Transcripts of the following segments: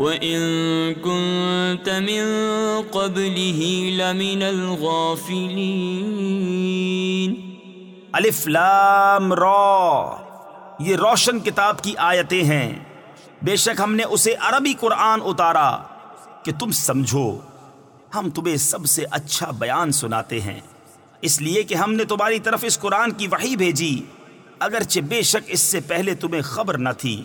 وَإِن كُنتَ مِن قَبْلِهِ لَمِنَ الْغَافِلِينَ الف لام را۔ یہ روشن کتاب کی آیتیں ہیں۔ بے شک ہم نے اسے عربی قرآن اتارا کہ تم سمجھو۔ ہم تمہیں سب سے اچھا بیان سناتے ہیں۔ اس لیے کہ ہم نے تمہاری طرف اس قرآن کی وحی بھیجی۔ اگرچہ بے شک اس سے پہلے تمہیں خبر نہ تھی۔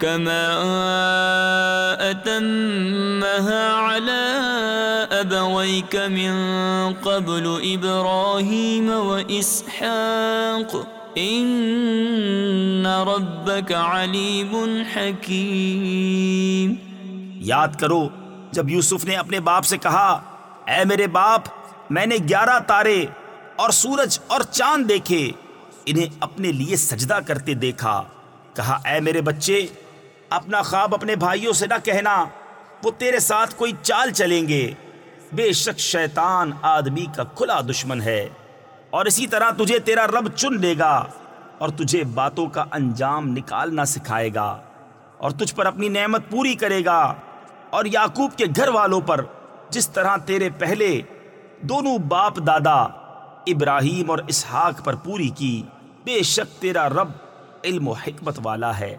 كما أتمها على أبويك من قبل إبراهيم وإسحاق ان ربک علیم حکیم یاد کرو، جب یوسف نے اپنے باپ سے کہا، اے میرے باپ، میں نے گیارہ تارے اور سورج اور چاند دیکھے، انہیں اپنے لیے سجدہ کرتے دیکھا۔ کہا، اے میرے بچے اپنا خواب اپنے بھائیوں سے نہ کہنا، وہ تیرے ساتھ کوئی چال چلیں گے۔ بے شک شیطان آدمی کا کھلا دشمن ہے۔ اور اسی طرح تجھے تیرا رب چن لے گا اور تجھے باتوں کا انجام نکالنا سکھائے گا اور تجھ پر اپنی نعمت پوری کرے گا۔ اور یعقوب کے گھر والوں پر جس طرح تیرے پہلے دونوں باپ دادا ابراہیم اور اسحاق پر پوری کی، بے شک تیرا رب علم و حکمت والا ہے۔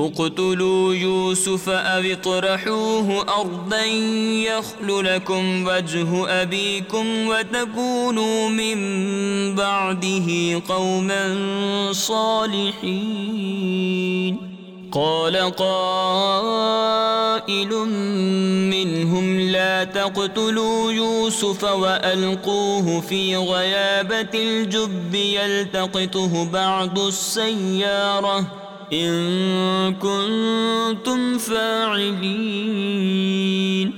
اقتلوا يوسف أو اطرحوه أرضا يخل لكم وجه أبيكم وتكونوا من بعده قوما صالحين. قال قائل منهم لا تقتلوا يوسف وألقوه في غيابة الجب يلتقطه بعض السيارة. ان کنتم فاعلین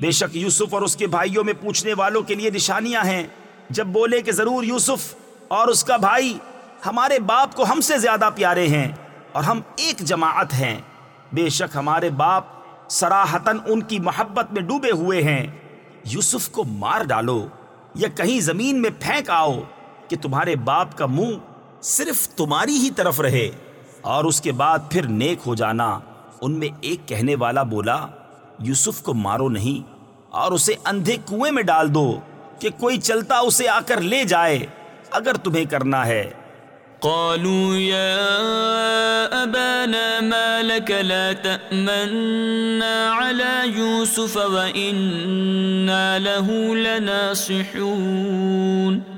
بے شک یوسف اور اس کے بھائیوں میں پوچھنے والوں کے لیے نشانیاں ہیں۔ جب بولے کہ ضرور یوسف اور اس کا بھائی ہمارے باپ کو ہم سے زیادہ پیارے ہیں اور ہم ایک جماعت ہیں، بے شک ہمارے باپ سراہتن ان کی محبت میں ڈوبے ہوئے ہیں۔ یوسف کو مار ڈالو یا کہیں زمین میں پھینک آؤ کہ تمہارے باپ کا منہ صرف تمہاری ہی طرف رہے۔ اور اس کے بعد پھر نیک ہو جانا۔ ان میں ایک کہنے والا بولا، یوسف کو مارو نہیں، اور اسے اندھے کنویں میں ڈال دو کہ کوئی چلتا اسے آ کر لے جائے اگر تمہیں کرنا ہے۔ قالوا يا أبانا ما لك لا تأمنا على يوسف وإنا له لناصحون۔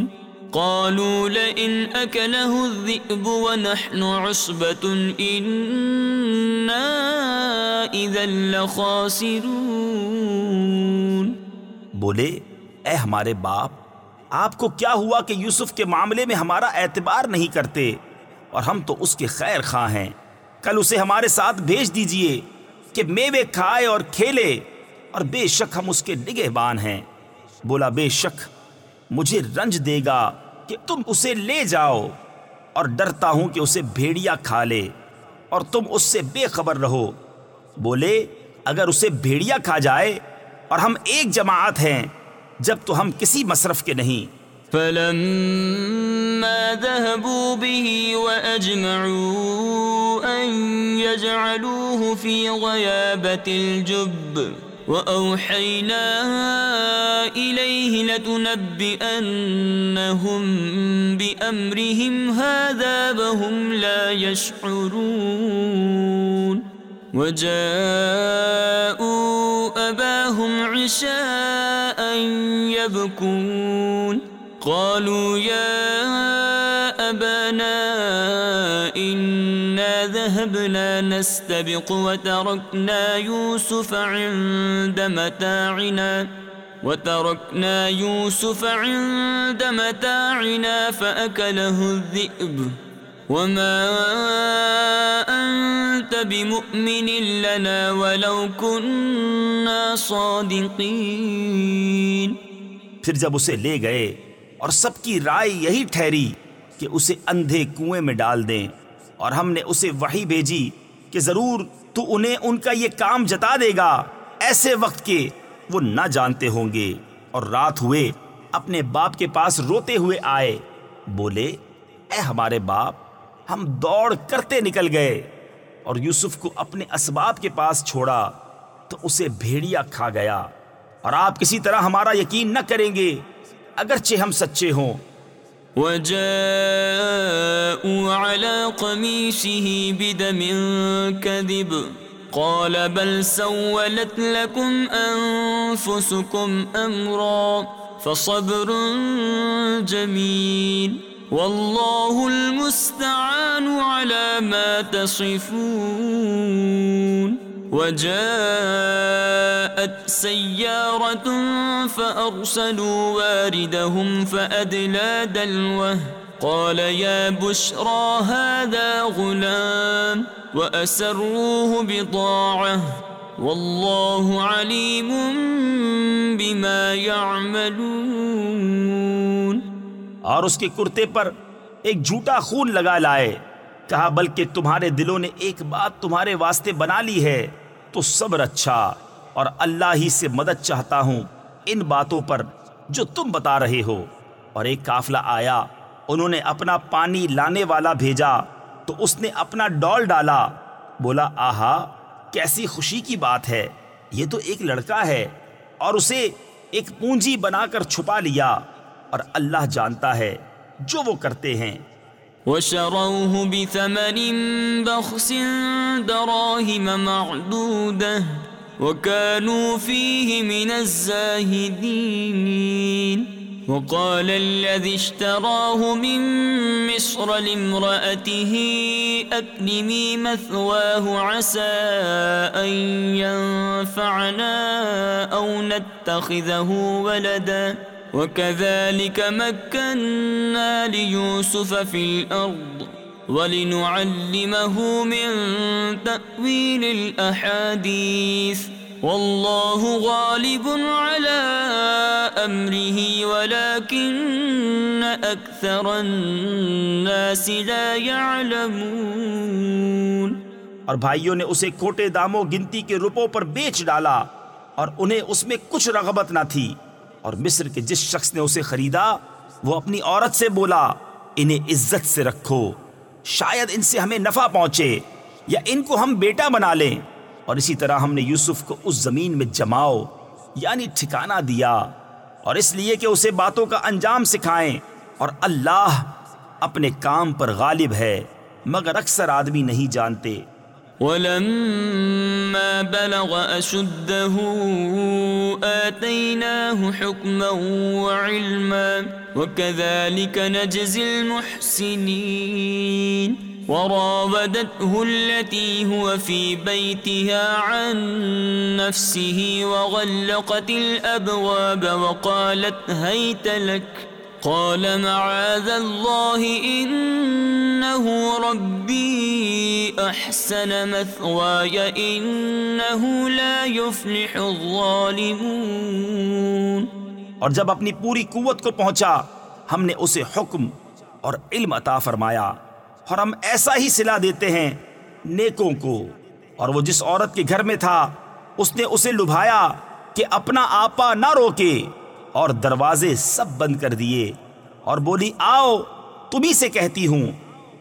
قالوا لئن أكله الذئب ونحن عصبة إنا إذا لخاسرون. بولے، اے ہمارے باپ، آپ کو کیا ہوا کہ یوسف کے معاملے میں ہمارا اعتبار نہیں کرتے؟ اور ہم تو اس کے خیر خواہ ہیں۔ کل اسے ہمارے ساتھ بھیج دیجیے کہ میوے کھائے اور کھیلے، اور بے شک ہم اس کے نگہ بان ہیں۔ بولا، بے شک۔ مجھے رنج دے گا کہ تم اسے لے جاؤ اور ڈرتا ہوں کہ اسے بھیڑیا کھا لے اور تم اس سے بے خبر رہو۔ بولے، اگر اسے بھیڑیا کھا جائے اور ہم ایک جماعت ہیں، جب تو ہم کسی مصرف کے نہیں۔ فلما ذهبوا به وأجمعوا أن يجعلوه في غيابة الجب وأوحينا إليه لتنبئنهم بأمرهم هذا وهم لا يشعرون وجاءوا أباهم عشاء يبكون قالوا يا أبانا ذهبنا نستبق وتركنا يوسف عند متاعنا، وتركنا يوسف عند متاعنا فأكله الذئب. وما أنت بمؤمن لنا ولو كنا صادقين. پھر جب اسے لے گئے اور سب کی رائے یہی ٹھہری کہ اسے اندھے کنویں میں ڈال دیں اور ہم نے اسے وہی بھیجی کہ ضرور تو انہیں ان کا یہ کام جتا دے گا۔ ایسے وقت کے وہ نہ جانتے ہوں گے۔ اور رات ہوئے، اپنے باپ کے پاس روتے ہوئے آئے۔ بولے، اے ہمارے باپ، ہم دوڑ کرتے نکل گئے۔ اور یوسف کو اپنے اسباب کے پاس چھوڑا تو اسے بھیڑیا کھا گیا۔ اور آپ کسی طرح ہمارا یقین نہ کریں گے۔ اگرچہ ہم سچے ہوں وجاءوا على قميصه بدم كذب. قال بل سولت لكم أنفسكم أمرا فصبر جميل. والله المستعان على ما تصفون. وجاءت سيارة فأرسلوا واردهم فأدلى دلوه. قال يا بشرى هذا غلام وأسروه بضاعة والله عليم بما يعملون. اور اس کے کرتے پر ایک جھوٹا خون لگا لائے. کہا، بلکہ تمہارے دلوں نے ایک بات تمہارے واسطے بنا لی ہے۔ تو صبر اچھا اور اللہ ہی سے مدد چاہتا ہوں ان باتوں پر جو تم بتا رہے ہو۔ اور ایک قافلہ آیا، انہوں نے اپنا پانی لانے والا بھیجا، تو اس نے اپنا ڈول ڈالا۔ بولا، آہا، کیسی خوشی کی بات ہے، یہ تو ایک لڑکا ہے۔ اور اسے ایک پونجی بنا کر چھپا لیا۔ اور اللہ جانتا ہے جو وہ کرتے ہیں۔ وشروه بثمن بخس دراهم معدودة وكانوا فيه من الزاهدين. وقال الذي اشتراه من مصر لامرأته أكلمي مثواه عسى أن ينفعنا أو نتخذه ولداً. وكذلك مكنا ليوسف في الأرض ولنعلمه من تأويل الأحاديث والله غالب على أمره ولكن أكثر الناس لا يعلمون اور بھائیوں نے اسے کھوٹے داموں گنتی کے روپوں پر بیچ ڈالا اور انہیں اس میں کچھ رغبت نہ تھی۔ اور مصر کے جس شخص نے اسے خریدا، وہ اپنی عورت سے بولا، انہیں عزت سے رکھو۔ شاید ان سے ہمیں نفع پہنچے یا ان کو ہم بیٹا بنا لیں۔ اور اسی طرح ہم نے یوسف کو اس زمین میں جماؤ یعنی ٹھکانہ دیا۔ اور اس لیے کہ اسے باتوں کا انجام سکھائیں۔ اور اللہ اپنے کام پر غالب ہے، مگر اکثر آدمی نہیں جانتے۔ ولما بلغ أشده آتيناه حكما وعلما وكذلك نجزي المحسنين وراودته التي هو في بيتها عن نفسه وغلقت الأبواب وقالت هيت لك قال معاذ الله إنه ربي أحسن مثواي إنه لا يفلح الظالمون. اور جب اپنی پوری قوت کو پہنچا، ہم نے اسے حکم اور علم عطا فرمایا اور ہم ایسا ہی صلح دیتے ہیں نیکوں کو۔ اور وہ جس عورت کے گھر میں تھا، اس نے اسے لبھایا کہ اپنا آپا نہ روکے۔ اور دروازے سب بند کر دیے اور بولی، آؤ تمہیں سے کہتی ہوں.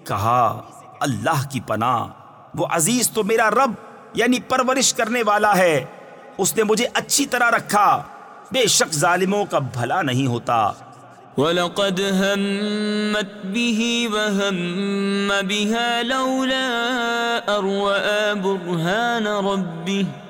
کہا، اللہ کی پناہ، وہ عزیز تو میرا رب یعنی پرورش کرنے والا ہے۔ اس نے مجھے اچھی طرح رکھا۔ بے شک ظالموں کا بھلا نہیں ہوتا۔ وَلَقَدْ هَمَّتْ بِهِ وَهَمَّ بِهَا لَوْلَا أَرْوَآ بُرْهَانَ رَبِّهِ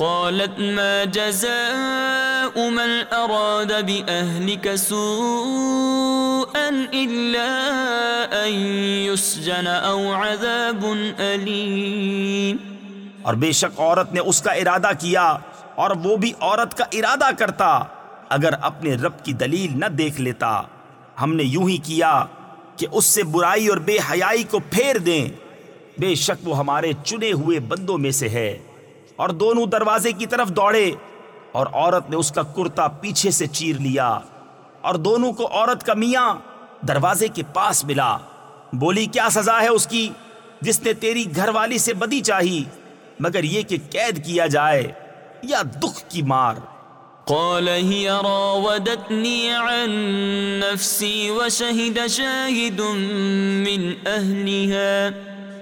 قالت ما جزاء من أراد بأهلك سوءا إلا أن يسجن أو عذاب أليم۔ اور بے شک عورت نے اس کا ارادہ کیا اور وہ بھی عورت کا ارادہ کرتا، اگر اپنے رب کی دلیل نہ دیکھ لیتا۔ ہم نے یوں ہی کیا کہ اس سے برائی اور بے حیائی کو پھیر دیں۔ بے شک وہ ہمارے چنے ہوئے بندوں میں سے ہے۔ اور دونوں دروازے کی طرف دوڑے اور عورت نے اس کا کرتا پیچھے سے چیر لیا اور دونوں کو عورت کا میاں دروازے کے پاس ملا۔ بولی، کیا سزا ہے اس کی جس نے تیری گھر والی سے بدی چاہی مگر یہ کہ قید کیا جائے یا دکھ کی مار؟ قال هي راودتني عن نفسي وشهد شاهد من أهلها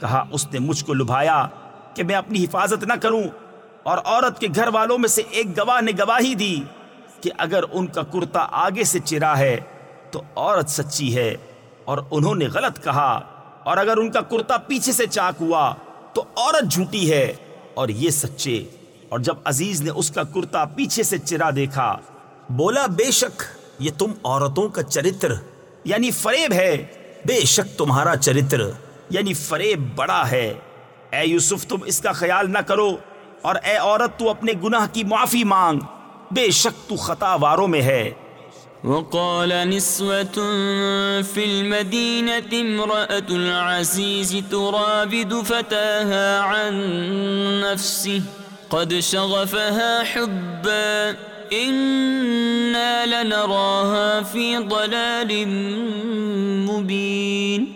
کہا، اس نے مجھ کو لبھایا کہ میں اپنی حفاظت نہ کروں اور عورت کے گھر والوں میں سے ایک گواہ نے گواہی دی کہ اگر ان کا کرتا آگے سے چرا ہے تو عورت سچی ہے اور انہوں نے غلط کہا اور اگر ان کا کرتا پیچھے سے چاک ہوا تو عورت جھوٹی ہے اور یہ سچے اور جب عزیز نے اس کا کرتا پیچھے سے چرا دیکھا، بولا، بے شک یہ تم عورتوں کا چرتر یعنی فریب ہے، بے شک تمہارا چرتر یعنی فریب بڑا ہے۔ اے یوسف، تم اس کا خیال نہ کرو اور اے عورت، تو اپنے گناہ کی معافی مانگ۔ بے شک تو خطا واروں میں ہے۔ وقال نسوة في المدينة امرأة العزيز ترابد فتاها عن نفسه، قد شغفها حبا، إنا لنراها في ضلال مبين۔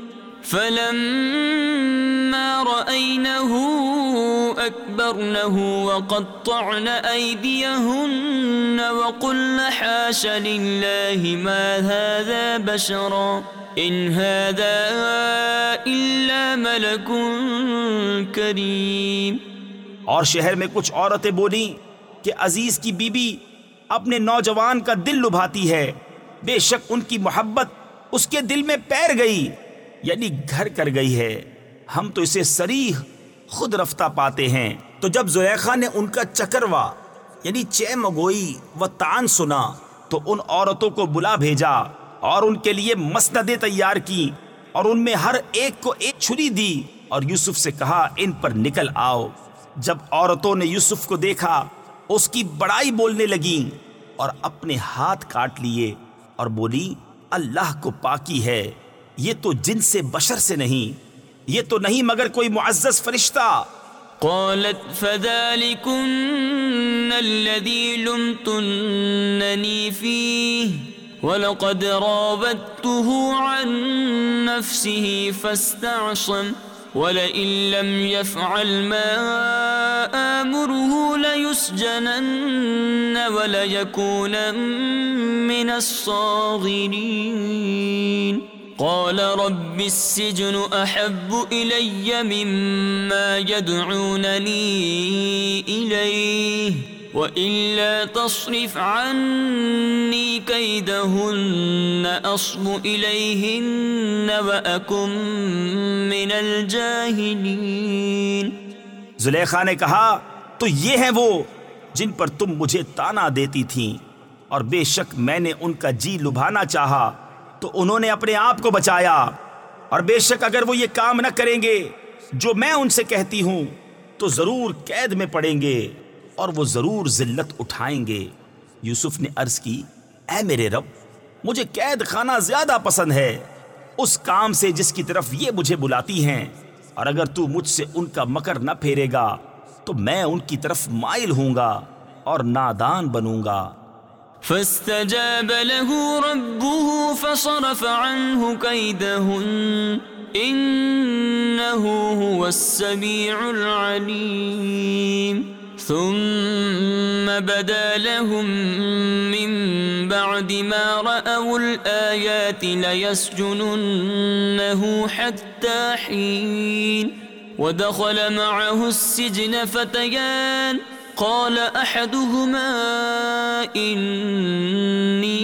فلما رأينه أكبرنه وقطعن أيديهن وقلن حاش لله ما هذا بشرا إن هذا إلا ملك كريم اور شہر میں کچھ عورتیں بولی کہ عزیز کی بیوی بی اپنے نوجوان کا دل لبھاتی ہے بے شک ان کی محبت اس کے دل میں پیر گئی یعنی گھر کر گئی ہے۔ ہم تو اسے سریح خود رفتہ پاتے ہیں۔ تو جب زلیخا نے ان کا چکروا یعنی چے مگوئی و تان سنا، تو ان عورتوں کو بلا بھیجا اور ان کے لیے مسندیں تیار کی اور ان میں ہر ایک کو ایک چھری دی اور یوسف سے کہا، ان پر نکل آؤ۔ جب عورتوں نے یوسف کو دیکھا، اس کی بڑائی بولنے لگیں اور اپنے ہاتھ کاٹ لیے اور بولی، اللہ کو پاکی ہے۔ یہ تو جن سے بشر سے نہیں، یہ تو نہیں مگر کوئی معزز فرشتہ۔ قالت، فذلكن الذي لمتنني فيه، ولقد راودته عن نفسه فاستعصم، ولئن لم يفعل ما آمره ليسجنن وليكون من الصاغرين. قال رب السجن أحب إلي مما يدعونني إليه، وإلا تصرف عني كيدهن، أصب إليهن وأكن من الجاهلين. زلیخا نے کہا، تو یہ ہیں وہ جن پر تم مجھے تانا دیتی تھیں، اور بے شک میں نے ان کا جی لبھانا چاہا۔ تو انہوں نے اپنے آپ کو بچایا۔ اور بے شک اگر وہ یہ کام نہ کریں گے، جو میں ان سے کہتی ہوں، تو ضرور قید میں پڑیں گے اور وہ ضرور ذلت اٹھائیں گے۔ یوسف نے عرض کی، اے میرے رب، مجھے قید خانہ زیادہ پسند ہے۔ اس کام سے جس کی طرف یہ مجھے بلاتی ہیں۔ اور اگر تو مجھ سے ان کا مکر نہ پھیرے گا، تو میں ان کی طرف مائل ہوں گا اور نادان بنوں گا۔ فاستجاب له ربه فصرف عنه كيدهن إنه هو السميع العليم. ثم بدا لهم من بعد ما رأوا الآيات ليسجننه حتى حين. ودخل معه السجن فتيان قال احدهما اني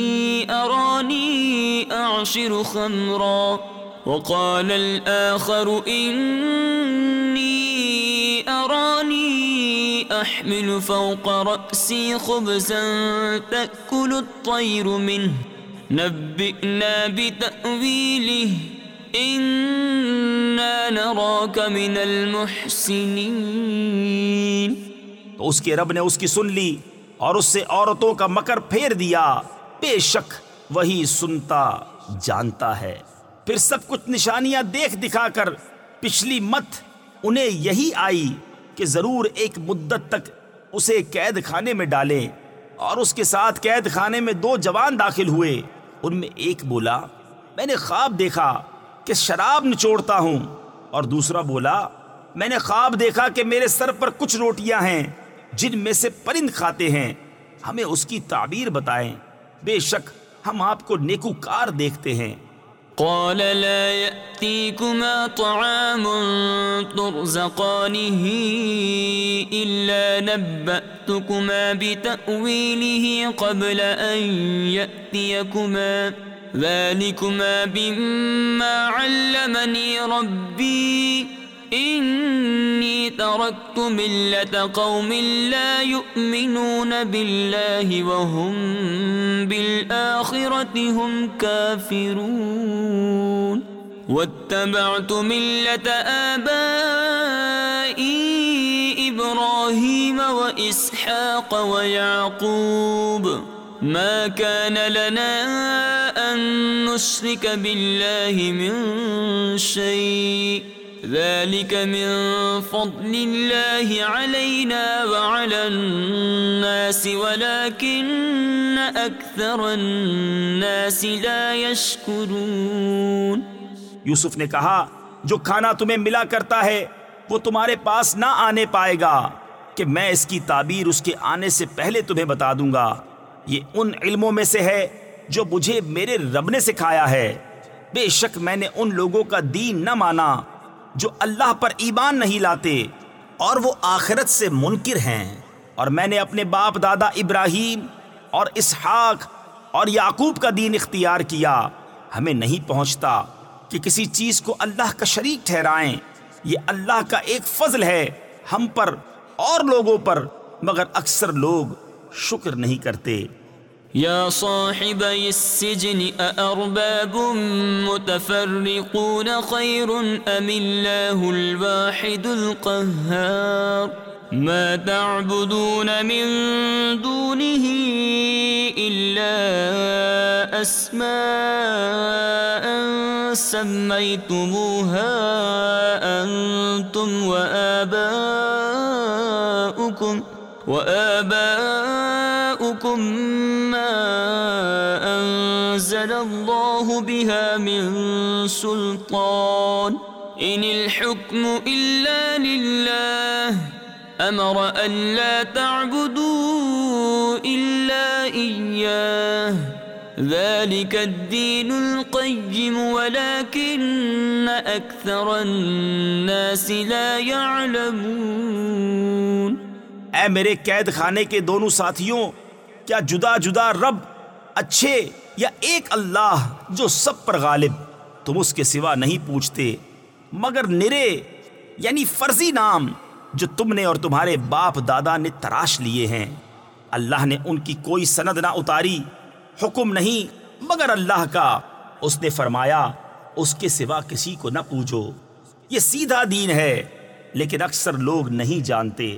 اراني اعصر خمرا وقال الاخر اني اراني احمل فوق راسي خبزا تاكل الطير منه نبئنا بتاويله انا نراك من المحسنين تو اس کے رب نے اس کی سن لی اور اس سے عورتوں کا مکر پھیر دیا۔ بے شک وہی سنتا، جانتا ہے۔ پھر سب کچھ نشانیاں دیکھ دکھا کر پچھلی مت انہیں یہی آئی کہ ضرور ایک مدت تک اسے قید خانے میں ڈالیں۔ اور اس کے ساتھ قید خانے میں دو جوان داخل ہوئے۔ ان میں ایک بولا، میں نے خواب دیکھا کہ شراب نچوڑتا ہوں۔ اور دوسرا بولا، میں نے خواب دیکھا کہ میرے سر پر کچھ روٹیاں ہیں۔ جن میں سے پرند کھاتے ہیں۔ ہمیں اس کی تعبیر بتائیں۔ بے شک ہم آپ کو نیکوکار دیکھتے ہیں۔ قال لا يأتيكما طعام ترزقانه إلا نبأتكما بتأويله قبل أن يأتيكما ذلكما بما علمني ربي انی ترکت ملت قوم لا يؤمنون بالله وهم بالآخرة هم كافرون. واتبعت ملت آبائي إبراهيم وإبراهيم وإسحاق ويعقوب. ما كان لنا أن نشرك بالله من شيء. ذلك من فضل الله علينا وعلى الناس ولكن أكثر الناس لا يشكرون یوسف نے کہا، جو کھانا تمہیں ملا کرتا ہے، وہ تمہارے پاس نہ آنے پائے گا، کہ میں اس کی تعبیر اس کے آنے سے پہلے تمہیں بتا دوں گا۔ یہ ان علموں میں سے ہے جو مجھے میرے رب نے سکھایا ہے۔ بے شک میں نے ان لوگوں کا دین نہ مانا۔ جو اللہ پر ایمان نہیں لاتے اور وہ آخرت سے منکر ہیں۔ اور میں نے اپنے باپ دادا ابراہیم اور اسحاق اور یعقوب کا دین اختیار کیا۔ ہمیں نہیں پہنچتا کہ کسی چیز کو اللہ کا شریک ٹھہرائیں۔ یہ اللہ کا ایک فضل ہے ہم پر اور لوگوں پر، مگر اکثر لوگ شکر نہیں کرتے۔ يا صاحبي السجن أأرباب متفرقون خير أم الله الواحد القهار؟ ما تعبدون من دونه إلا أسماء سميتموها أنتم وآباؤكم وآباؤكم ما أنزل الله بها من سلطان. إن الحكم إلا لله. أمر أن لا تعبدوا إلا إياه. ذلك الدين القيم، ولكن أكثر الناس لا يعلمون. اے میرے قید خانے کے دونوں ساتھیوں کیا جدا جدا رب اچھے یا ایک اللہ جو سب پر غالب؟ تم اس کے سوا نہیں پوچھتے، مگر نرے یعنی فرضی نام جو تم نے اور تمہارے باپ دادا نے تراش لیے ہیں۔ اللہ نے ان کی کوئی سند نہ اتاری، حکم نہیں، مگر اللہ کا۔ اس نے فرمایا، اس کے سوا کسی کو نہ پوچھو یہ سیدھا دین ہے، لیکن اکثر لوگ نہیں جانتے۔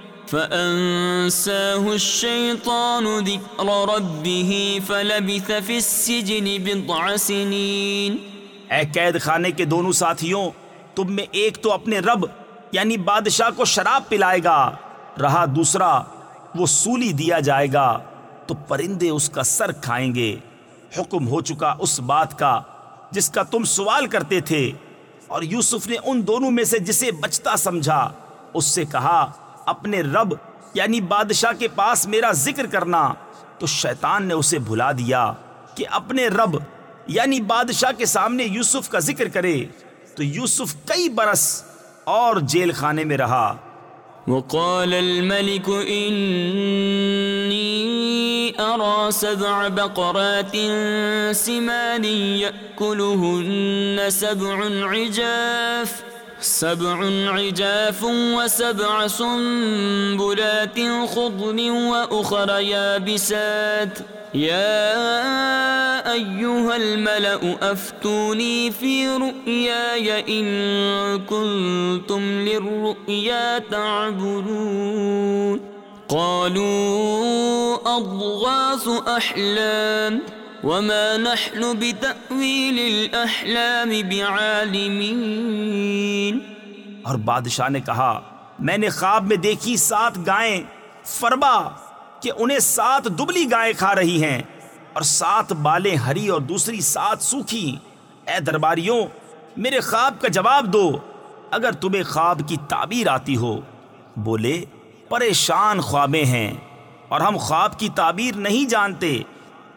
فأنساه الشيطان ذكر ربه فلبث في السجن بضع سنين. اے قید خانے کے دونوں ساتھیوں، تم میں ایک تو اپنے رب یعنی بادشاہ کو شراب پلائے گا، رہا دوسرا، وہ سولی دیا جائے گا، تو پرندے اس کا سر کھائیں گے۔ حکم ہو چکا اس بات کا، جس کا تم سوال کرتے تھے۔ اور یوسف نے ان دونوں میں سے جسے بچتا سمجھا، اس سے کہا اپنے رب یعنی بادشاہ کے پاس میرا ذکر کرنا، تو شیطان نے اسے بھلا دیا کہ اپنے رب یعنی بادشاہ کے سامنے یوسف کا ذکر کرے۔ تو یوسف کئی برس اور جیل خانے میں رہا۔ وقال الملك إني أرى سبع بقرات سمان يأكلهن سبع عجاف سبع عجاف وسبع سنبلات خضر وأخر يابسات. يا أيها الملأ، أفتوني في رؤياي إن كنتم للرؤيا تعبرون قالوا أضغاث أحلام. وما نحن بتأويل الأحلام بعالمين اور بادشاہ نے کہا، میں نے خواب میں دیکھی سات گائیں فربا کہ انہیں سات دبلی گائیں کھا رہی ہیں۔ اور سات بالیں ہری اور دوسری سات سوکھی۔ اے درباریوں، میرے خواب کا جواب دو۔ اگر تمہیں خواب کی تعبیر آتی ہو، بولے، پریشان خوابیں ہیں اور ہم خواب کی تعبیر نہیں جانتے۔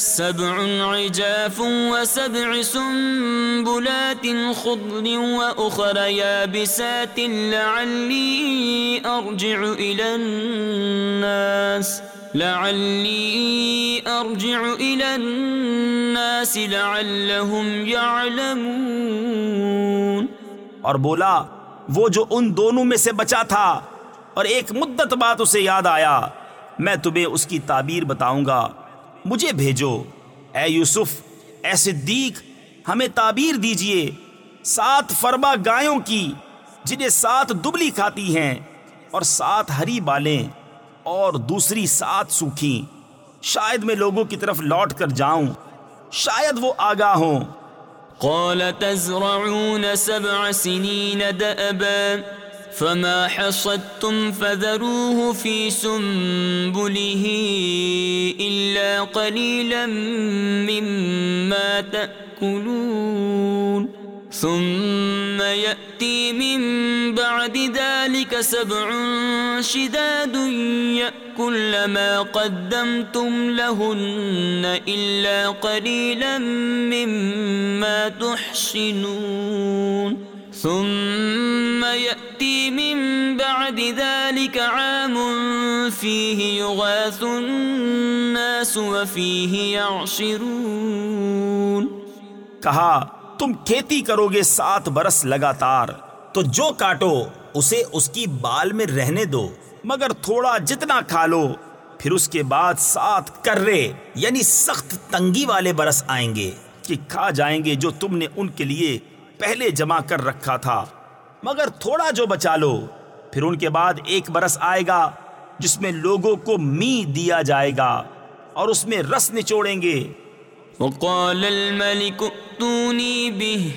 سبع عجاف وسبع سنبلات خضر وأخر يابسات لعلي أرجع إلى الناس، لعلي أرجع إلى الناس لعلهم يعلمون۔ اور بولا، وہ جو ان دونوں میں سے بچا تھا، اور ایک مدت بعد اسے یاد آیا، میں تمہیں اس کی تعبیر بتاؤں گا۔ مجھے بھیجو۔ اے یوسف، اے صدیق، ہمیں تعبیر دیجیے۔ سات فرما گایوں کی، جنہیں سات دبلی کھاتی ہیں، اور سات ہری بالیں، اور دوسری سات سوکھی شاید میں لوگوں کی طرف لوٹ کر جاؤں۔ شاید وہ آگاہ ہوں۔ قال تزرعون سبع سنين دأبا۔ فما حصدتم فذروه في سنبله إلا قليلا مما تأكلون ثم يأتي من بعد ذلك سبع شداد يأكل ما قدمتم لهن إلا قليلا مما تحسنون ثم يأتي من بعد ذلك عام فيه يغاث الناس وفيه يعصرون. کہا، تم کھیتی کرو گے سات برس لگاتار، تو جو کاٹو، اسے اس کی بال میں رہنے دو، مگر تھوڑا جتنا کھا لو، پھر اس کے بعد سات کرے یعنی سخت تنگی والے برس آئیں گے، کہ کھا جائیں گے جو تم نے ان کے لیے پہلے جمع کر رکھا تھا، مگر تھوڑا جو بچا لو، پھر ان کے بعد ایک برس آئے گا جس میں لوگوں کو می دیا جائے گا اور اس میں رس نچوڑیں گے۔ وقال الملك ائتوني به،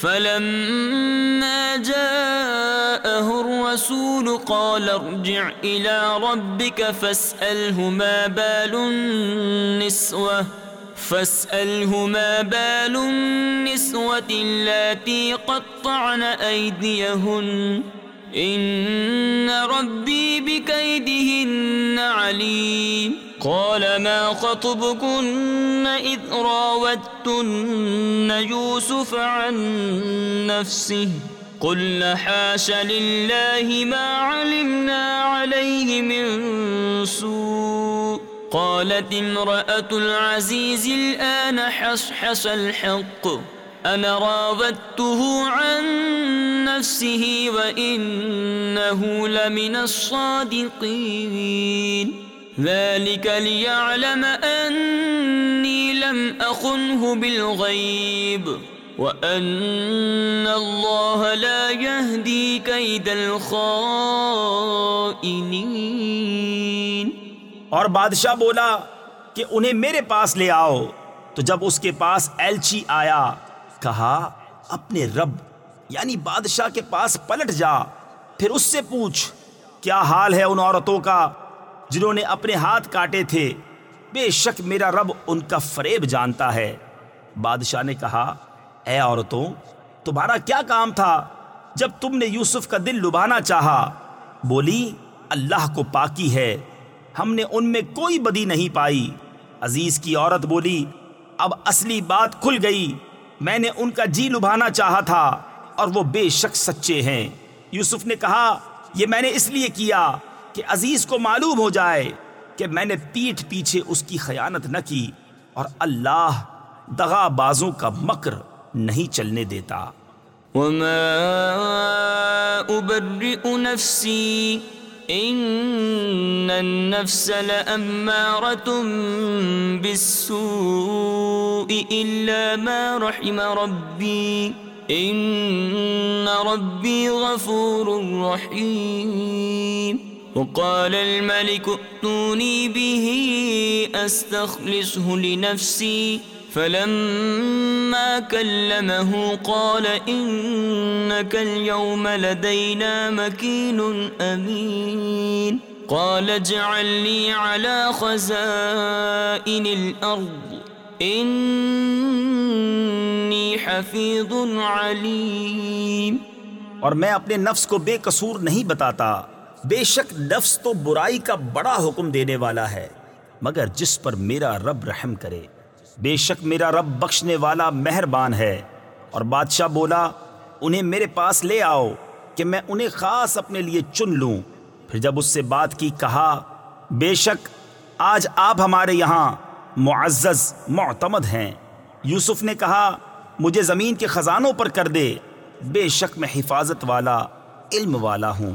فلما جاءه الرسول قال ارجع إلى ربك فاسأله ما بال النسوة. فاسأله ما بال النسوة التي قطعن أيديهن. إن ربي بكيدهن عليم. قال ما خطبكن إذ راوتن يوسف عن نفسه؟ قل حاش لله ما علمنا عليه من سوء. قالت امرأة العزيز الآن حصحص الحق. أنا راودته عن نفسه وإنه لمن الصادقين. ذلك ليعلم أني لم أخنه بالغيب. وأن الله لا يهدي كيد الخائنين. اور بادشاہ بولا کہ انہیں میرے پاس لے آؤ۔ تو جب اس کے پاس ایلچی آیا، کہا، اپنے رب یعنی بادشاہ کے پاس پلٹ جا۔ پھر اس سے پوچھ، کیا حال ہے ان عورتوں کا جنہوں نے اپنے ہاتھ کاٹے تھے؟ بے شک میرا رب ان کا فریب جانتا ہے۔ بادشاہ نے کہا، اے عورتوں، تمہارا کیا کام تھا؟ جب تم نے یوسف کا دل لبانا چاہا، بولی، اللہ کو پاکی ہے۔ ہم نے ان میں کوئی بدی نہیں پائی۔ عزیز کی عورت بولی، اب اصلی بات کھل گئی۔ میں نے ان کا جی لبھانا چاہا تھا اور وہ بے شک سچے ہیں۔ یوسف نے کہا، یہ میں نے اس لیے کیا کہ عزیز کو معلوم ہو جائے کہ میں نے پیٹھ پیچھے اس کی خیانت نہ کی اور اللہ دغا بازوں کا مکر نہیں چلنے دیتا۔ وما أبرئ نفسي إن النفس لأمارة بالسوء إلا ما رحم ربي. إن ربي غفور رحيم. وقال الملك ائتوني به أستخلصه لنفسي. فلما كلمه قال إنك اليوم لدينا مكين أمين. قال اجعل لي على خزائن الأرض. إني حفيظ عليم. اور میں اپنے نفس کو بے قصور نہیں بتاتا. بے شک نفس تو برائی کا بڑا حکم دینے والا ہے. مگر جس پر میرا رب رحم کرے بے شک میرا رب بخشنے والا مہربان ہے۔ اور بادشاہ بولا، انہیں میرے پاس لے آؤ کہ میں انہیں خاص اپنے لیے چن لوں۔ پھر جب اس سے بات کی، کہا، بے شک آج آپ ہمارے یہاں معزز، معتمد ہیں۔ یوسف نے کہا، مجھے زمین کے خزانوں پر کر دے۔ بے شک میں حفاظت والا، علم والا ہوں۔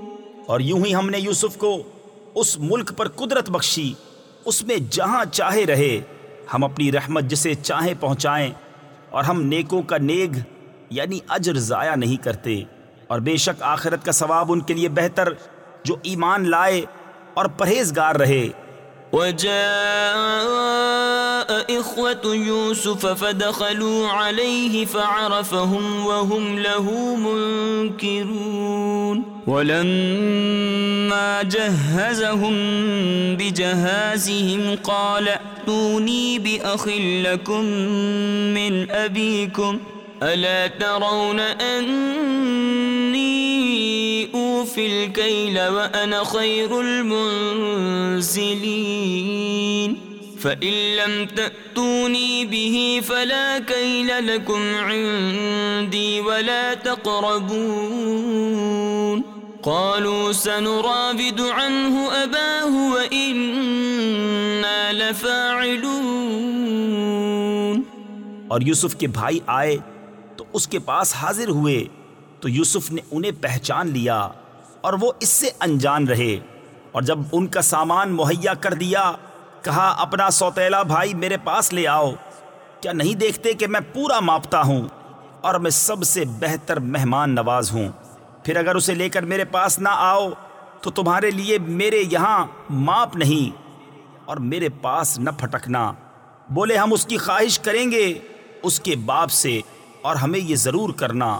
اور یوں ہی ہم نے یوسف کو اس ملک پر قدرت بخشی، اس میں جہاں چاہے رہے، ہم اپنی رحمت جسے چاہیں پہنچائیں اور ہم نیکوں کا نیگ یعنی اجر ضائع نہیں کرتے۔ اور بے شک آخرت کا ثواب ان کے لیے بہتر، جو ایمان لائے اور پرہیزگار رہے۔ وجاء إخوة يوسف فدخلوا عليه فعرفهم وهم له منكرون. ولما جهزهم بجهازهم قال ائتوني بأخ لكم من أبيكم. ألا ترون أني أوفي الكيل وأنا خير المنزلين. فإن لم تأتوني به فلا كيل لكم عندي ولا تقربون. قالوا سنراود عنه أباه وإنا لفاعلون. اور یوسف کے بھائی آئے تو اس کے پاس حاضر ہوئے تو یوسف نے انہیں پہچان لیا۔ اور وہ اس سے انجان رہے۔ اور جب ان کا سامان مہیا کر دیا، کہا، اپنا سوتیلا بھائی میرے پاس لے آؤ۔ کیا نہیں دیکھتے کہ میں پورا ماپتا ہوں اور میں سب سے بہتر مہمان نواز ہوں۔ پھر اگر اسے لے کر میرے پاس نہ آؤ، تو تمہارے لیے میرے یہاں ماپ نہیں۔ اور میرے پاس نہ پھٹکنا۔ بولے، ہم اس کی خواہش کریں گے اس کے باپ سے اور ہمیں یہ ضرور کرنا۔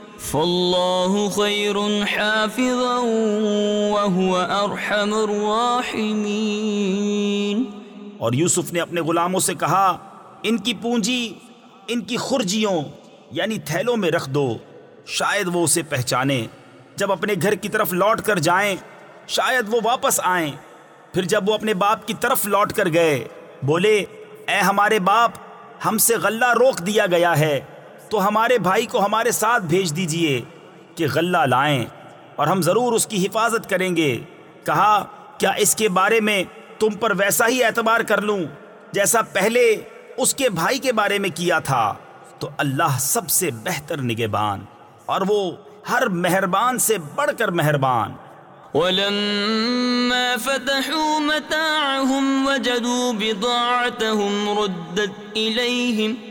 فالله خير حافظا وهو أرحم الراحمين اور یوسف نے اپنے غلاموں سے کہا، ان کی پونجی، ان کی خرجیوں یعنی تھیلوں میں رکھ دو، شاید وہ اسے پہچانے۔ جب اپنے گھر کی طرف لوٹ کر جائیں، شاید وہ واپس آئیں۔ پھر جب وہ اپنے باپ کی طرف لوٹ کر گئے، بولے، اے ہمارے باپ، ہم سے غلہ روک دیا گیا ہے۔ تو ہمارے بھائی کو ہمارے ساتھ بھیج دیجیے کہ غلہ لائیں اور ہم ضرور اس کی حفاظت کریں گے۔ کہا، کیا اس کے بارے میں تم پر ویسا ہی اعتبار کر لوں جیسا پہلے اس کے بھائی کے بارے میں کیا تھا؟ تو اللہ سب سے بہتر نگہبان اور وہ ہر مہربان سے بڑھ کر مہربان۔ ولما فتحوا متاعهم وجدوا بضاعتهم ردت إليهم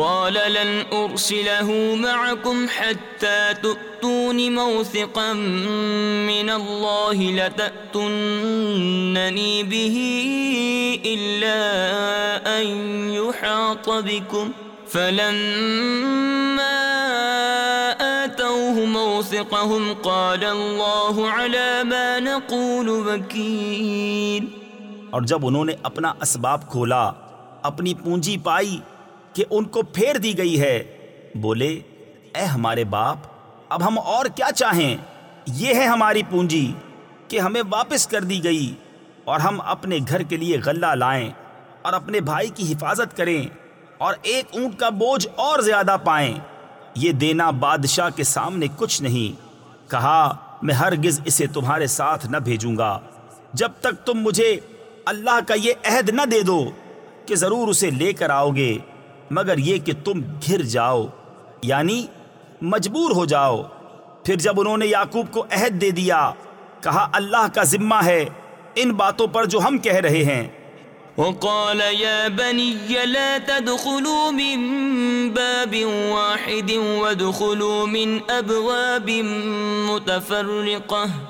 قال لن أرسله معكم حتى تؤتون موثقا من الله لتأتنني به إلا أن يحاط بكم. فلما آتوه موثقهم قال الله على ما نقول وكيل. اور جب انہوں نے اپنا اسباب کھولا، اپنی پونجی پائی کہ ان کو پھیر دی گئی ہے۔ بولے، اے ہمارے باپ، اب ہم اور کیا چاہیں؟ یہ ہے ہماری پونجی کہ ہمیں واپس کر دی گئی اور ہم اپنے گھر کے لیے غلہ لائیں اور اپنے بھائی کی حفاظت کریں اور ایک اونٹ کا بوجھ اور زیادہ پائیں۔ یہ دینا بادشاہ کے سامنے کچھ نہیں۔ کہا، میں ہرگز اسے تمہارے ساتھ نہ بھیجوں گا۔ جب تک تم مجھے اللہ کا یہ عہد نہ دے دو کہ ضرور اسے لے کر آؤ گے۔ مگر یہ کہ تم گھر جاؤ یعنی مجبور ہو جاؤ۔ پھر جب انہوں نے یعقوب کو عہد دے دیا، کہا، اللہ کا ذمہ ہے ان باتوں پر جو ہم کہہ رہے ہیں۔ وقال، يا بني، لا تدخلوا من باب واحد، وادخلوا من أبواب متفرقة.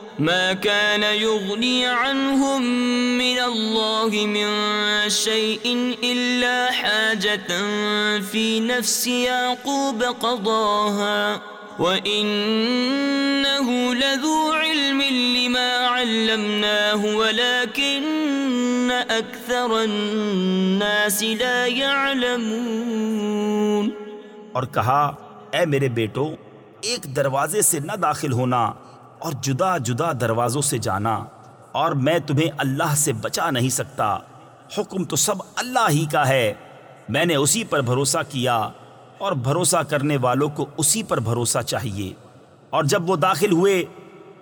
ما كان يغني عنهم من الله من شيء إلا حاجة في نفس يعقوب قضاها. وإنه لذو علم لما علمناه، ولكن أكثر الناس لا يعلمون. اور کہا، اے میرے بیٹو، ایک دروازے سے نہ داخل ہونا اور جدا جدا دروازوں سے جانا اور میں تمہیں اللہ سے بچا نہیں سکتا۔ حکم تو سب اللہ ہی کا ہے۔ میں نے اسی پر بھروسہ کیا اور بھروسہ کرنے والوں کو اسی پر بھروسہ چاہیے۔ اور جب وہ داخل ہوئے،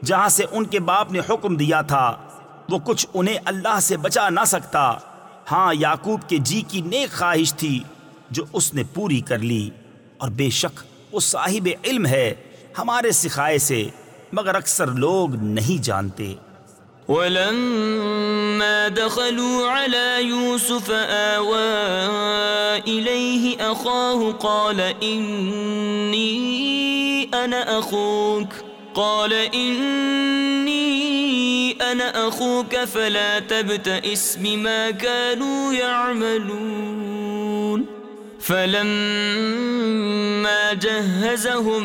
جہاں سے ان کے باپ نے حکم دیا تھا، وہ کچھ انہیں اللہ سے بچا نہ سکتا۔ ہاں یعقوب کے جی کی نیک خواہش تھی جو اس نے پوری کر لی۔ اور بے شک وہ صاحب علم ہے ہمارے سکھائے سے۔ مگر اکثر لوگ نہیں جانتے۔ ولما دخلوا على يوسف آوى إليه أخاه قال إني أنا أخوك، قال إني أنا أخوك فلا تبتئس بما كانوا يعملون۔ فلما جهزهم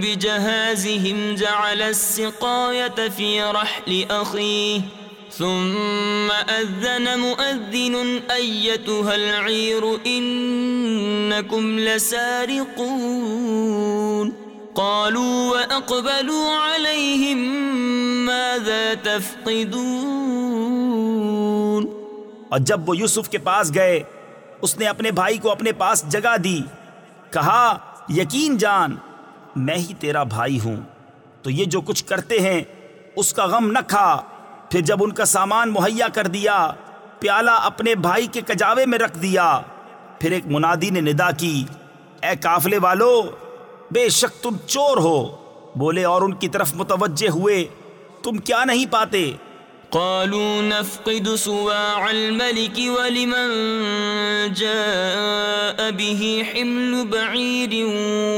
بجهازهم جعل السقاية في رحل أخيه، ثم أذن مؤذن أيتها العير، إنكم لسارقون. قالوا وأقبلوا عليهم ماذا تفقدون؟ اور جب وہ یوسف کے پاس گئے اس نے اپنے بھائی کو اپنے پاس جگہ دی۔ کہا، یقین جان، میں ہی تیرا بھائی ہوں۔ تو یہ جو کچھ کرتے ہیں، اس کا غم نہ کھا۔ پھر جب ان کا سامان مہیا کر دیا، پیالہ اپنے بھائی کے کجاوے میں رکھ دیا۔ پھر ایک منادی نے ندا کی، اے قافلے والو، بے شک تم چور ہو۔ بولے، اور ان کی طرف متوجہ ہوئے، تم کیا نہیں پاتے؟ قالوا نفقد سواع الملك ولمن جاء به حمل بعير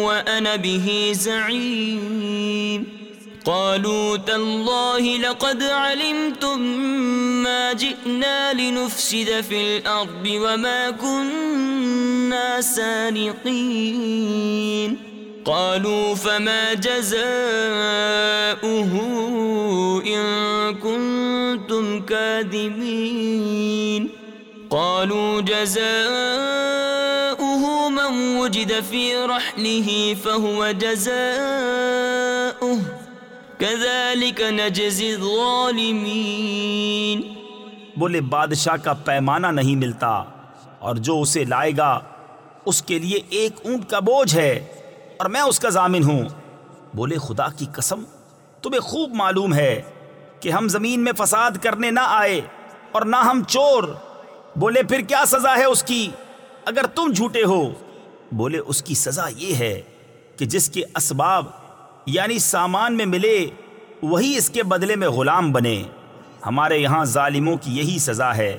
وأنا به زعيم. قالوا تالله لقد علمتم ما جئنا لنفسد في الأرض وما كنا سارقين. قالوا فما جزاؤه إن كنتم كاذبين. قالوا جزاؤه من وجد في رحله فهو جزاؤه. كذلك نجزي الظالمين. بولے، بادشاہ کا پیمانہ نہیں ملتا اور جو اسے لائے گا، اس کے لیے ایک اونٹ کا بوجھ ہے اور میں اس کا ضامن ہوں۔ بولے، خدا کی قسم، تمہیں خوب معلوم ہے۔ کہ ہم زمین میں فساد کرنے نہ آئے اور نہ ہم چور۔ بولے، پھر کیا سزا ہے اس کی؟ اگر تم جھوٹے ہو، بولے، اس کی سزا یہ ہے کہ جس کے اسباب یعنی سامان میں ملے، وہی اس کے بدلے میں غلام بنے۔ ہمارے یہاں ظالموں کی یہی سزا ہے۔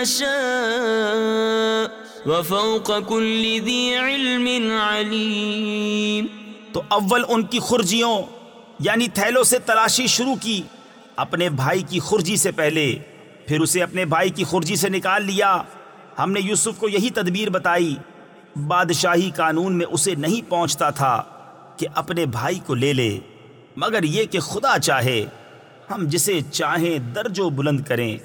نشاء وفوق كل ذي علم عليم تو اول ان کی خرجیوں یعنی تھیلوں سے تلاشی شروع کی، اپنے بھائی کی خرجی سے پہلے، پھر اسے اپنے بھائی کی خرجی سے نکال لیا۔ ہم نے یوسف کو یہی تدبیر بتائی، بادشاہی قانون میں اسے نہیں پہنچتا تھا کہ اپنے بھائی کو لے لے۔ مگر یہ کہ خدا چاہے، ہم جسے چاہیں درج و بلند کریں۔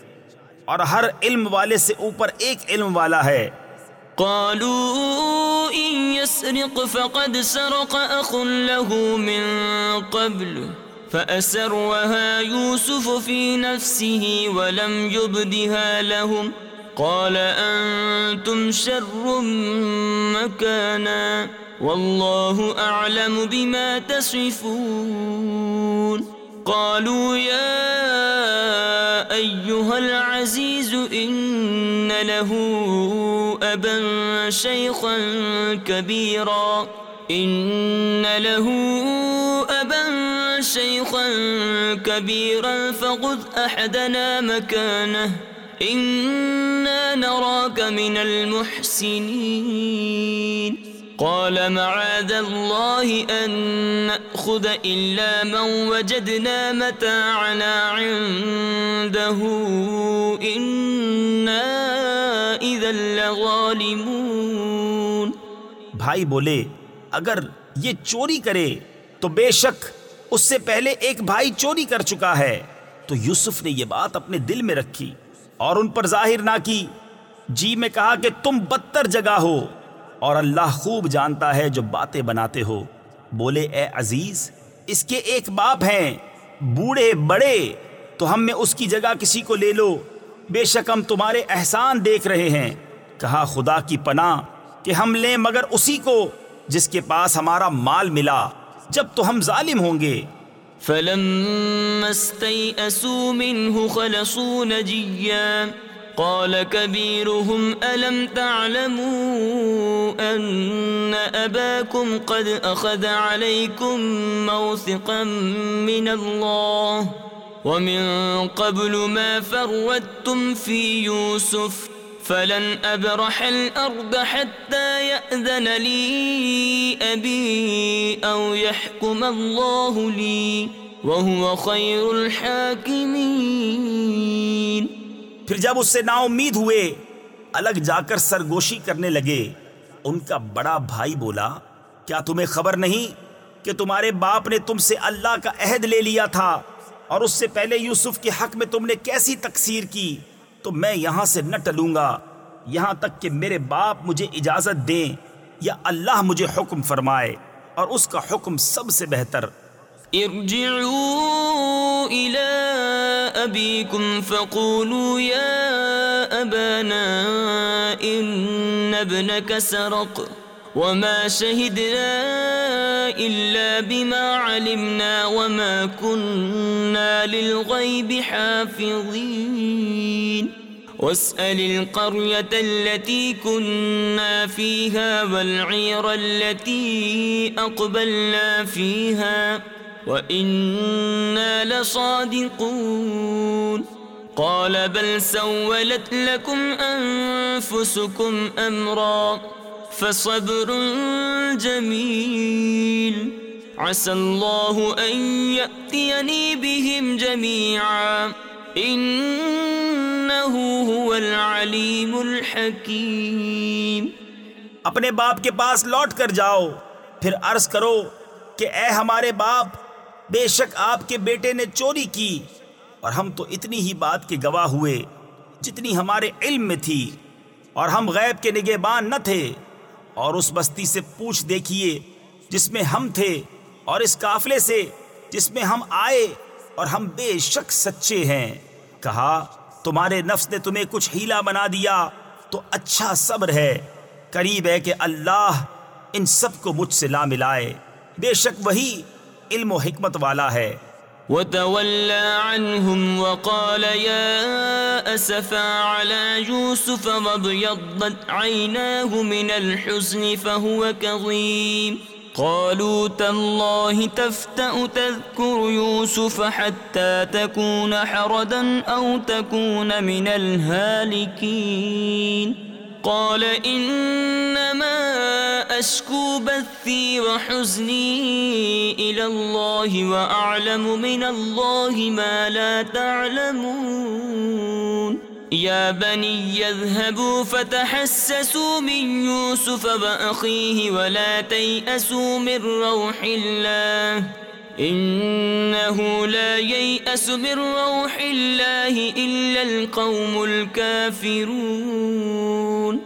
اور ہر علم والے سے اوپر ایک علم والا ہے۔ قالوا إن يسرق فقد سرق أخ له من قبل، فأسرها يوسف في نفسه ولم يبدها لهم۔ قال، أنتم شر مكانا، والله أعلم بما تصفون۔ قالوا يا أيها العزيز إن له أبا شيخا كبيرا إن له أبا شيخا كبيرا فخذ أحدنا مكانه إنا نراك من المحسنين قال معاذ الله أن نأخذ إلا من وجدنا متاعنا عنده. إنا إذا لظالمون. بھائی بولے، اگر یہ چوری کرے تو بے شک اس سے پہلے ایک بھائی چوری کر چکا ہے۔ تو یوسف نے یہ بات اپنے دل میں رکھی اور ان پر ظاہر نہ کی۔ جی میں کہا کہ تم بدتر جگہ ہو۔ اور اللہ خوب جانتا ہے جو باتیں بناتے ہو۔ بولے، اے عزیز، اس کے ایک باپ ہیں، بوڑھے، بڑے، تو ہم میں اس کی جگہ کسی کو لے لو۔ بے شک ہم تمہارے احسان دیکھ رہے ہیں۔ کہا خدا کی پناہ کہ ہم لیں مگر اسی کو جس کے پاس ہمارا مال ملا، جب تو ہم ظالم ہوں گے۔ فلما استيئسوا منه خلصوا نجيا۔ قال كبيرهم، ألم تعلموا أن أباكم قد أخذ عليكم موثقا من الله؟ ومن قبل ما فردتم في يوسف، فلن أبرح الأرض حتى يأذن لي أبي أو يحكم الله لي، وهو خير الحاكمين. پھر جب اس سے نا امید ہوئے، الگ جا کر سرگوشی کرنے لگے، ان کا بڑا بھائی بولا، کیا تمہیں خبر نہیں کہ تمہارے باپ نے تم سے اللہ کا عہد لے لیا تھا اور اس سے پہلے یوسف کے حق میں تم نے کیسی تقسیر کی؟ تو میں یہاں سے نہ ٹلوں گا، یہاں تک کہ میرے باپ مجھے اجازت دیں یا اللہ مجھے حکم فرمائے اور اس کا حکم سب سے بہتر ارجعوا إلى أبيكم فقولوا يا أبانا إن ابنك سرق وما شهدنا إلا بما علمنا وما كنا للغيب حافظين. واسأل القرية التي كنا فيها والعير التي أقبلنا فيها. وَإِنَّا لَصَادِقُونَ قال بل سولت لكم أنفسكم أمرا فصبر جميل عسى الله أن يأتيني بهم جميعا إنه هو العليم الحكيم اپنے باپ کے پاس لوٹ کر جاؤ، پھر عرض کرو کہ اے ہمارے باپ بے شک آپ کے بیٹے نے چوری کی، اور ہم تو اتنی ہی بات کے گواہ ہوئے جتنی ہمارے علم میں تھی، اور ہم غیب کے نگہبان نہ تھے۔ اور اس بستی سے پوچھ دیکھیے جس میں ہم تھے، اور اس قافلے سے جس میں ہم آئے، اور ہم بے شک سچے ہیں۔ کہا، تمہارے نفس نے تمہیں کچھ ہیلا بنا دیا، تو اچھا صبر ہے۔ قریب ہے کہ اللہ ان سب کو مجھ سے لا ملائے۔ بے شک وہی علم و حکمت والا ہے۔ وتولى عنهم وقال يا أسفا على يوسف وابيضت عيناه من الحزن فهو كظيم۔ قالوا تالله تفتأ تذكر يوسف حتى تكون حردا أو تكون من الهالكين۔ قال انما اشكو بثي وحزني الى الله واعلم من الله ما لا تعلمون. يا بني يذهبوا فتحسسوا من يوسف واخيه ولا تيأسوا من روح الله. انه لا ييأس من روح الله الا القوم الكافرون.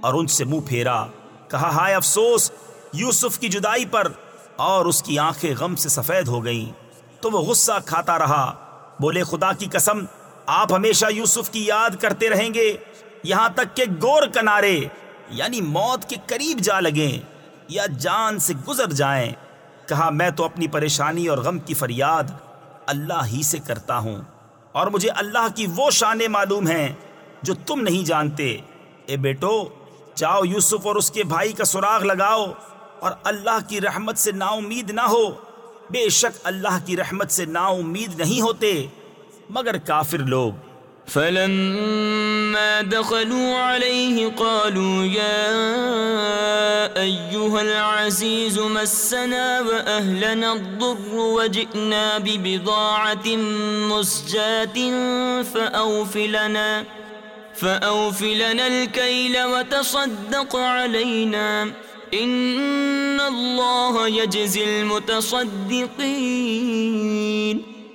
اور ان سے منہ پھیرا، کہا، ہائے افسوس، یوسف کی جدائی پر اور اس کی آنکھیں غم سے سفید ہو گئیں۔ تو وہ غصہ کھاتا رہا، بولے، خدا کی قسم، آپ ہمیشہ یوسف کی یاد کرتے رہیں گے، یہاں تک کہ گور کنارے یعنی موت کے قریب جا لگیں یا جان سے گزر جائیں۔ کہا، میں تو اپنی پریشانی اور غم کی فریاد اللہ ہی سے کرتا ہوں۔ اور مجھے اللہ کی وہ شانیں معلوم ہیں جو تم نہیں جانتے۔ اے بیٹو، جاؤ یوسف اور اس کے بھائی کا سراغ لگاؤ اور اللہ کی رحمت سے نا امید نہ ہو۔ بے شک اللہ کی رحمت سے نا امید نہیں ہوتے، مگر کافر لوگ۔ فلما دخلوا عليه قالوا يا أيها العزيز مسنا وأهلنا الضر وجئنا ببضاعة مسجاة فأوفلنا فأوفلنا الكيل وتصدق علينا إن الله يجزي المتصدقين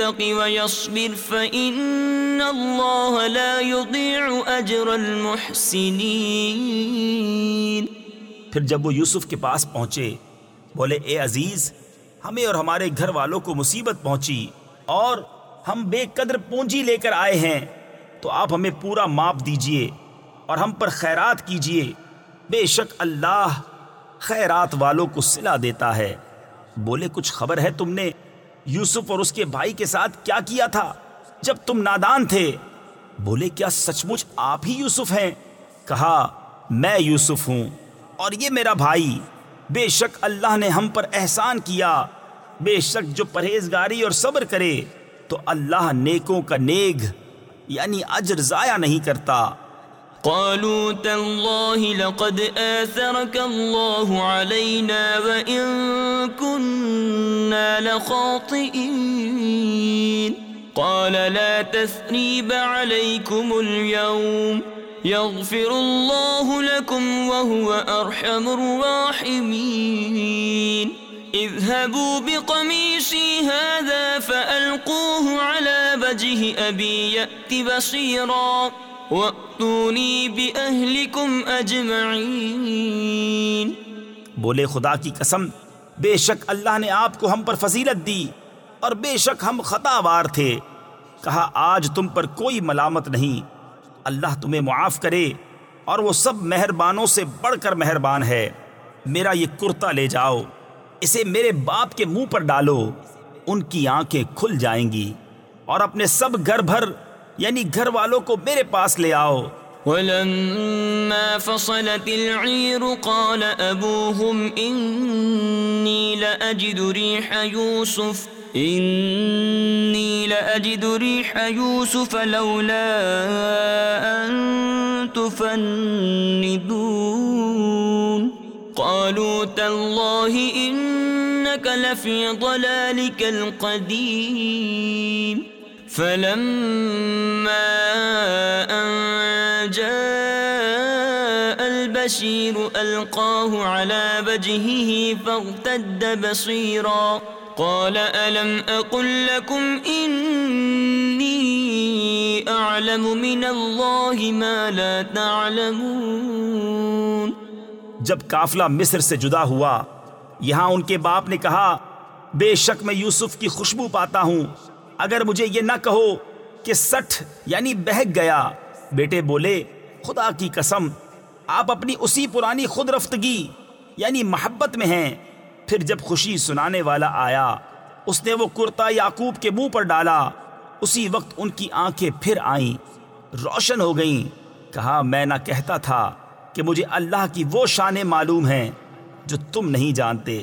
يتق ويصبر فان الله لا يضيع اجر المحسنين. پھر جب وہ یوسف کے پاس پہنچے، بولے، اے عزیز، ہمیں اور ہمارے گھر والوں کو مصیبت پہنچی اور ہم بے قدر پونجی لے کر آئے ہیں، تو آپ ہمیں پورا ماپ دیجیے اور ہم پر خیرات کیجیے۔ بے شک اللہ خیرات والوں کو صلہ دیتا ہے۔ بولے، کچھ خبر ہے تم نے؟ یوسف اور اس کے بھائی کے ساتھ کیا کیا تھا؟ جب تم نادان تھے۔ بولے، کیا سچ مچ آپ ہی یوسف ہیں؟ کہا، میں یوسف ہوں اور یہ میرا بھائی۔ بے شک اللہ نے ہم پر احسان کیا۔ بے شک جو پرہیزگاری اور صبر کرے، تو اللہ نیکوں کا نیگ یعنی اجر ضائع نہیں کرتا۔ قالوا تالله لقد آثرك الله علينا وإن كنا لخاطئين. قال لا تثريب عليكم اليوم. يغفر الله لكم وهو أرحم الراحمين. اذهبوا بقميصي هذا فألقوه على وجه أبي يأت بصيراً. وَأْتُونِي بِأَهْلِكُمْ أَجْمَعِينَ۔ بولے خدا کی قسم، بے شک اللہ نے آپ کو ہم پر فضیلت دی اور بے شک ہم خطا وار تھے۔ کہا، آج تم پر کوئی ملامت نہیں۔ اللہ تمہیں معاف کرے اور وہ سب مہربانوں سے بڑھ کر مہربان ہے۔ میرا یہ کرتا لے جاؤ، اسے میرے باپ کے منہ پر ڈالو، ان کی آنکھیں کھل جائیں گی اور اپنے سب گھر بھر یعنی گھر والوں کو میرے پاس لے آؤ۔ ولما فصلت العير قال أبوهم إني لأجد ريح يوسف، إني لأجد ريح يوسف لولا أن تفندون۔ قالوا تالله إنك لفي ضلالك القديم۔ فلما أن جاء البشير ألقاه على وجهه فارتد بصيرا. قال، ألم أقل لكم إني أعلم من الله ما لا تعلمون؟ جب قافلہ مصر سے جدا ہوا، یہاں ان کے باپ نے کہا، بے شک میں یوسف کی خوشبو پاتا ہوں۔ اگر مجھے یہ نہ کہو کہ سٹھ یعنی بہک گیا۔ بیٹے بولے، خدا کی قسم، آپ اپنی اسی پرانی خود رفتگی یعنی محبت میں ہیں۔ پھر جب خوشی سنانے والا آیا، اس نے وہ کرتا یعقوب کے منہ پر ڈالا۔ اسی وقت ان کی آنکھیں پھر آئیں، روشن ہو گئیں۔ کہا، میں نہ کہتا تھا کہ مجھے اللہ کی وہ شانیں معلوم ہیں جو تم نہیں جانتے۔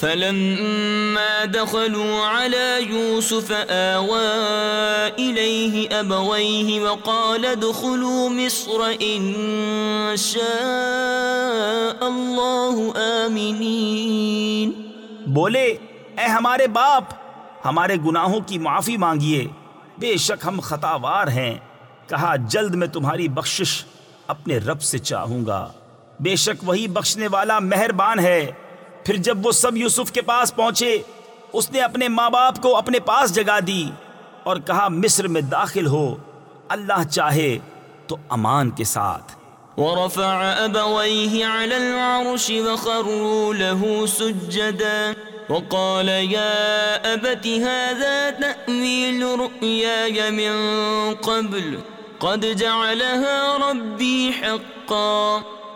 فلما دخلوا على يوسف آوى إليه أبويه وقال ادخلوا مصر إن شاء الله آمنين. بولے، اے ہمارے باپ، ہمارے گناہوں کی معافی مانگیے، بے شک ہم خطاوار ہیں، کہا جلد میں تمہاری بخشش اپنے رب سے چاہوں گا۔ بے شک وہی بخشنے والا مہربان ہے۔ پھر جب وہ سب یوسف کے پاس پہنچے، اس نے اپنے ماں باپ کو اپنے پاس جگا دی اور کہا، مصر میں داخل ہو، اللہ چاہے تو امان کے ساتھ۔ ورفع أبويه على العرش وخروا له سجدا وقال، يا أبت، هذا تأويل رؤياي من قبل، قد جعلها ربي حقا.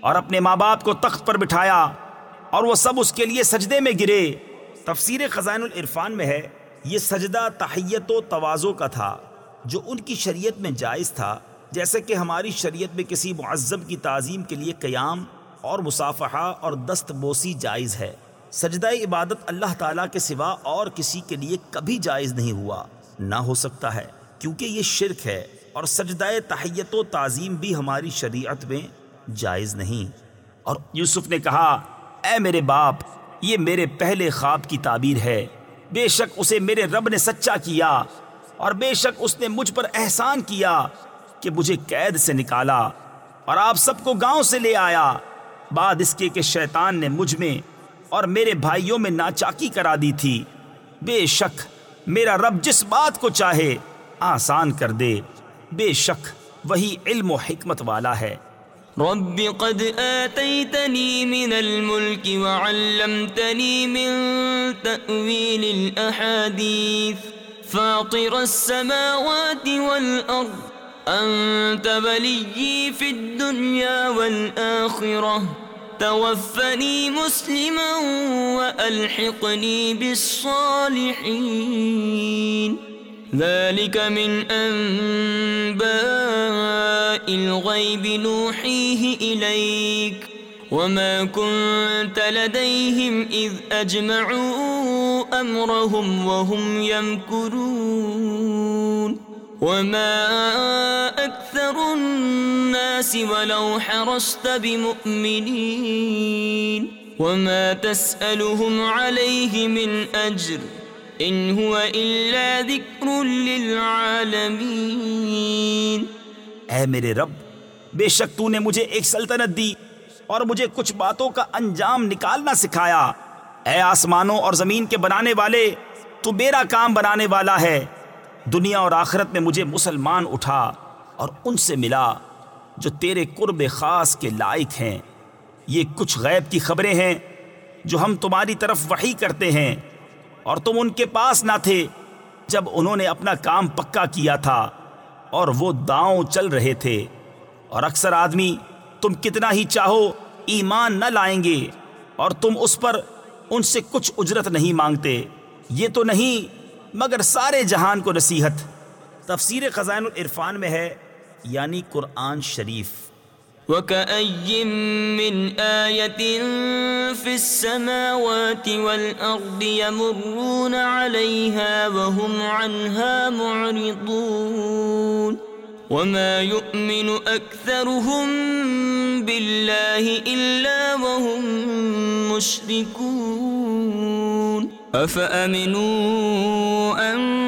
اور اپنے ماں باپ کو تخت پر بٹھایا اور وہ سب اس کے لیے سجدے میں گرے۔ تفسیر خزائن العرفان میں ہے، یہ سجدہ تحیت و توازو کا تھا، جو ان کی شریعت میں جائز تھا، جیسے کہ ہماری شریعت میں کسی معذب کی تعظیم کے لیے قیام اور مصافحہ اور دست بوسی جائز ہے۔ سجدہ عبادت اللہ تعالیٰ کے سوا اور کسی کے لیے کبھی جائز نہیں ہوا۔ نہ ہو سکتا ہے، کیونکہ یہ شرک ہے اور سجدہ تحیت و تعظیم بھی ہماری شریعت میں جائز نہیں۔ اور یوسف نے کہا، اے میرے باپ، یہ میرے پہلے خواب کی تعبیر ہے۔ بے شک اسے میرے رب نے سچا کیا، اور بے شک اس نے مجھ پر احسان کیا کہ مجھے قید سے نکالا اور آپ سب کو گاؤں سے لے آیا۔ بعد اس کے کہ شیطان نے مجھ میں اور میرے بھائیوں میں ناچاکی کرا دی تھی۔ بے شک میرا رب جس بات کو چاہے آسان کر دے۔ بے شک وہی علم و حکمت والا ہے۔ رب قد آتيتني من الملك وعلمتني من تأويل الأحاديث فاطر السماوات والأرض أنت وليي في الدنيا والآخرة توفني مسلما وألحقني بالصالحين ذلك من أنباء الغيب نوحيه إليك وما كنت لديهم إذ أجمعوا أمرهم وهم يمكرون وما أكثر الناس ولو حرصت بمؤمنين وما تسألهم عليه من أجر إن هو إلا ذكر للعالمين. اے میرے رب، بے شک تو نے مجھے ایک سلطنت دی اور مجھے کچھ باتوں کا انجام نکالنا سکھایا۔ اے آسمانوں اور زمین کے بنانے والے، تو میرا کام بنانے والا ہے۔ دنیا اور آخرت میں مجھے مسلمان اٹھا اور ان سے ملا جو تیرے قرب خاص کے لائق ہیں۔ یہ کچھ غیب کی خبریں ہیں جو ہم تمہاری طرف وحی کرتے ہیں۔ اور تم ان کے پاس نہ تھے جب انہوں نے اپنا کام پکا کیا تھا اور وہ داؤں چل رہے تھے۔ اور اکثر آدمی، تم کتنا ہی چاہو، ایمان نہ لائیں گے اور تم اس پر ان سے کچھ اجرت نہیں مانگتے۔ یہ تو نہیں، مگر سارے جہان کو نصیحت۔ تفسیر خزائن العرفان میں ہے یعنی قرآن شریف۔ وكأي من آية في السماوات والأرض يمرون عليها وهم عنها معرضون وما يؤمن أكثرهم بالله إلا وهم مشركون أفأمنوا أن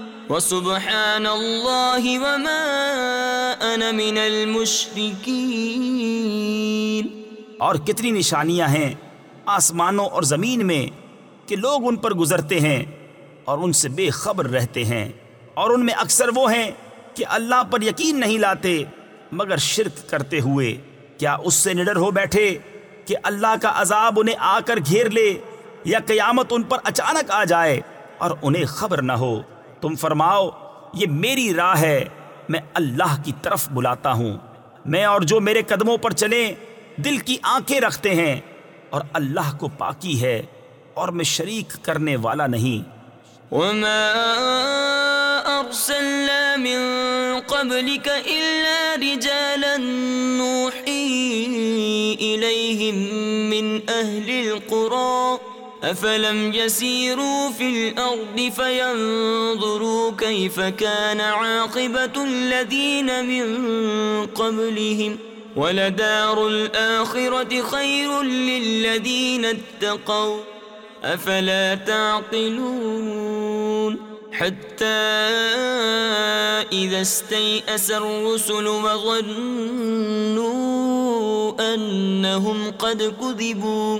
وسبحان الله وما أنا من المشركين اور کتنی نشانیاں ہیں آسمانوں اور زمین میں کہ لوگ ان پر گزرتے ہیں اور ان سے بے خبر رہتے ہیں۔ اور ان میں اکثر وہ ہیں کہ اللہ پر یقین نہیں لاتے، مگر شرک کرتے ہوئے۔ کیا اس سے نڈر ہو بیٹھے کہ اللہ کا عذاب انہیں آ کر گھیر لے یا قیامت ان پر اچانک آ جائے اور انہیں خبر نہ ہو؟ تم فرماؤ، یہ میری راہ ہے، میں اللہ کی طرف بلاتا ہوں۔ میں اور جو میرے قدموں پر چلیں، دل کی آنکھیں رکھتے ہیں۔ اور اللہ کو پاکی ہے، اور میں شریک کرنے والا نہیں۔ وما أرسلنا من قبلك إلا رجالا نوحي إليهم من أهل القرى أفلم يسيروا في الأرض فينظروا كيف كان عاقبة الذين من قبلهم ولدار الآخرة خير للذين اتقوا أفلا تعقلون حتى إذا استيأس الرسل وظنوا أنهم قد كذبوا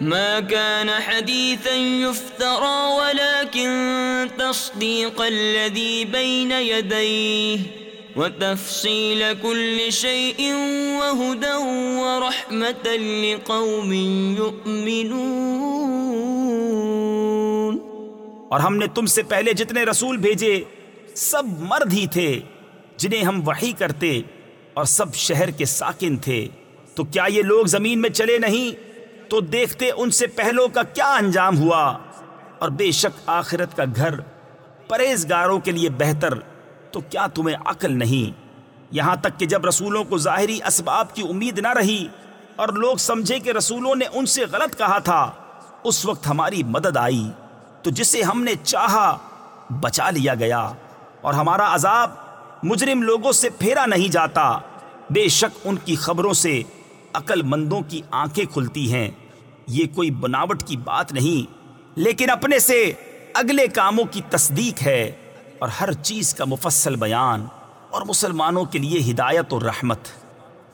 ما كان حديثا يفترى ولكن تصديق الذي بين يديه وتفصيل كل شيء وهدى ورحمة لقوم يؤمنون. اور ہم نے تم سے پہلے جتنے رسول بھیجے، سب مرد ہی تھے، جنہیں ہم وحی کرتے اور سب شہر کے ساکن تھے۔ تو کیا یہ لوگ زمین میں چلے نہیں؟ تو دیکھتے ان سے پہلوں کا کیا انجام ہوا؟ اور بے شک آخرت کا گھر پرہیزگاروں کے لیے بہتر، تو کیا تمہیں عقل نہیں؟ یہاں تک کہ جب رسولوں کو ظاہری اسباب کی امید نہ رہی اور لوگ سمجھے کہ رسولوں نے ان سے غلط کہا تھا، اس وقت ہماری مدد آئی۔ تو جسے ہم نے چاہا، بچا لیا گیا۔ اور ہمارا عذاب مجرم لوگوں سے پھیرا نہیں جاتا۔ بے شک ان کی خبروں سے عقل مندوں کی آنکھیں کھلتی ہیں۔ یہ کوئی بناوٹ کی بات نہیں، لیکن اپنے سے اگلے کاموں کی تصدیق ہے اور ہر چیز کا مفصل بیان اور مسلمانوں کے لیے ہدایت اور رحمت۔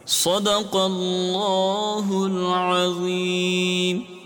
صدق اللہ العظیم۔